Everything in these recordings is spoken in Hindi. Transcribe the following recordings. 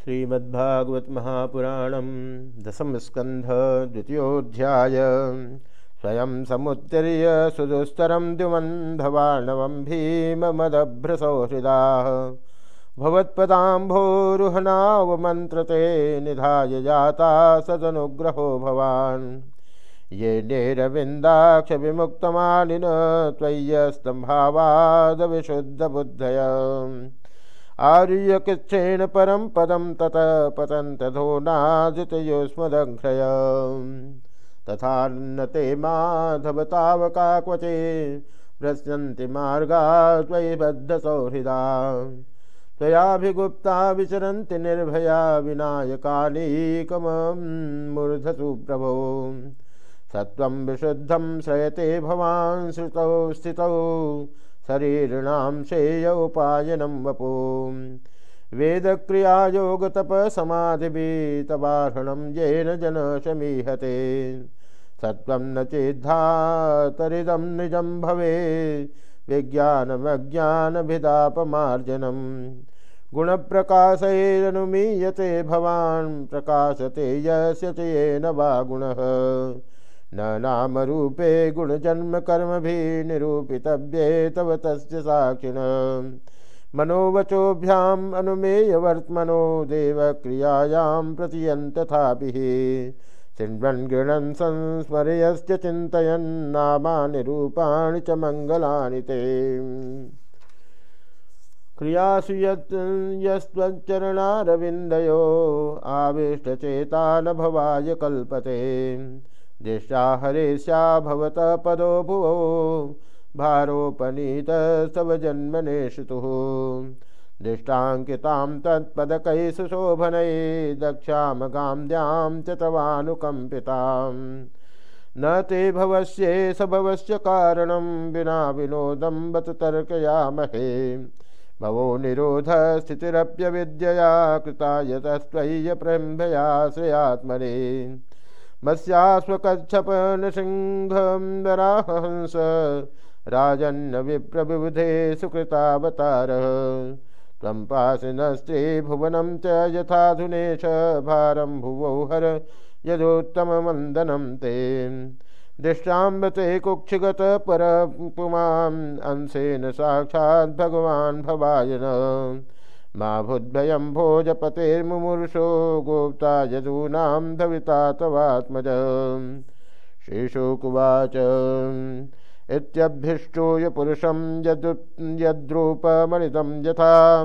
श्रीमद्भागवत महापुराण दशम स्कंध द्वितीयोध्याय। स्वयं समुत्तीर्य सुदुस्तरं द्युमन्धवाणवं भीममदभ्रसौहृदा। भवत्पदाम्भोरुहनावमन्त्रते निधाय जाता सदनुग्रहो भवान्। ये नेरविन्दाक्षविमुक्तमालिन त्वय्यस्तम्भावादविशुद्धबुद्धय आर्यकृच्छ्रेण परम पदम तत पतन्तधो नाजितयोस्मदघ्रय तथा न ते माधव तावका क्वचे भ्रस्यन्ति मार्गा बद्धसौहृदा। त्वयाभिगुप्ता विचरन्ति निर्भया विनायकानीकमं मूर्धसु प्रभो सत्त्वं विशुद्धं श्रयते भवान् श्रुतौ स्थितौ। शरीरिणां श्रेय उपायनं वपु। वेदक्रियायोगतपसमाधिभितवार्हणं येन जन शमीहते सत्त्वं न चेद्धातरिदं निजं भवे विज्ञानमज्ञानभिदापमार्जनं। गुणप्रकाशैरनुमीयते भवान्। प्रकाशते यस्य च येन वा गुणः न नाम रूपे गुणजन्म कर्म भी निरूपितव्ये तव तस्य साक्षिण। मनोवचोभ्याम अनुमेय वर्तमनो देवक्रियायां प्रतियन्तथाभिः चिण्वन् गृणन् संस्मरयश्च चिन्तयन्नामानि रूपाणि च मङ्गलानि ते। क्रियासु यस्त्वच्चरणारविन्दयो आविष्टचेता न भवाय कल्पते। दृष्टा हरेशा भवत पदो भुवो, भारोपनीत सब जन्मनेशुतुः। दृष्टाङ्कितां तत्पदकैः सुशोभनैः दक्षां गां च तवानुकम्पिताम्। न ते भवस्ये स कारणं, विना विनोदं बत तर्कयामहे। भवो स्थितिरप्यविद्यया कृता यतस्त्वय्य प्रम्भया श्रेयात्मने मत्स्यास्वकच्छपनसिंहंस राजन्न विप्रविबुधे सुकृतावतारः। त्वं पासिनस्त्रे भुवनं च यथाधुनेश भारं भुवौ हर यदोत्तममन्दनं ते। दृष्टाम्बते कुक्षिगत परपुमाम् अंशेन साक्षात् भगवान् भवायन। मा भुद्भयं भोजपतेर्मुमूर्षो गोप्ता यदूनां धविता तवात्मज। श्रीशुकुवाच। इत्यभ्यष्टो यपुरुषं यदु यद्रूपमणितं यथा।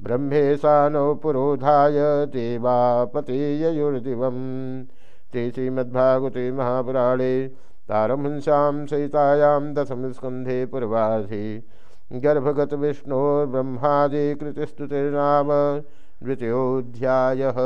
ब्रह्मेशानो पुरोधाय देवापतेयुर्दिवं ते श्रीमद्भागवते महापुराणे तारमहंस्यां सहितायां दशमस्कन्धे पूर्वाधि गर्भगत विष्णोर्ब्रह्मादि कृतिस्तुतिर्नाम द्वितीयोऽध्यायः।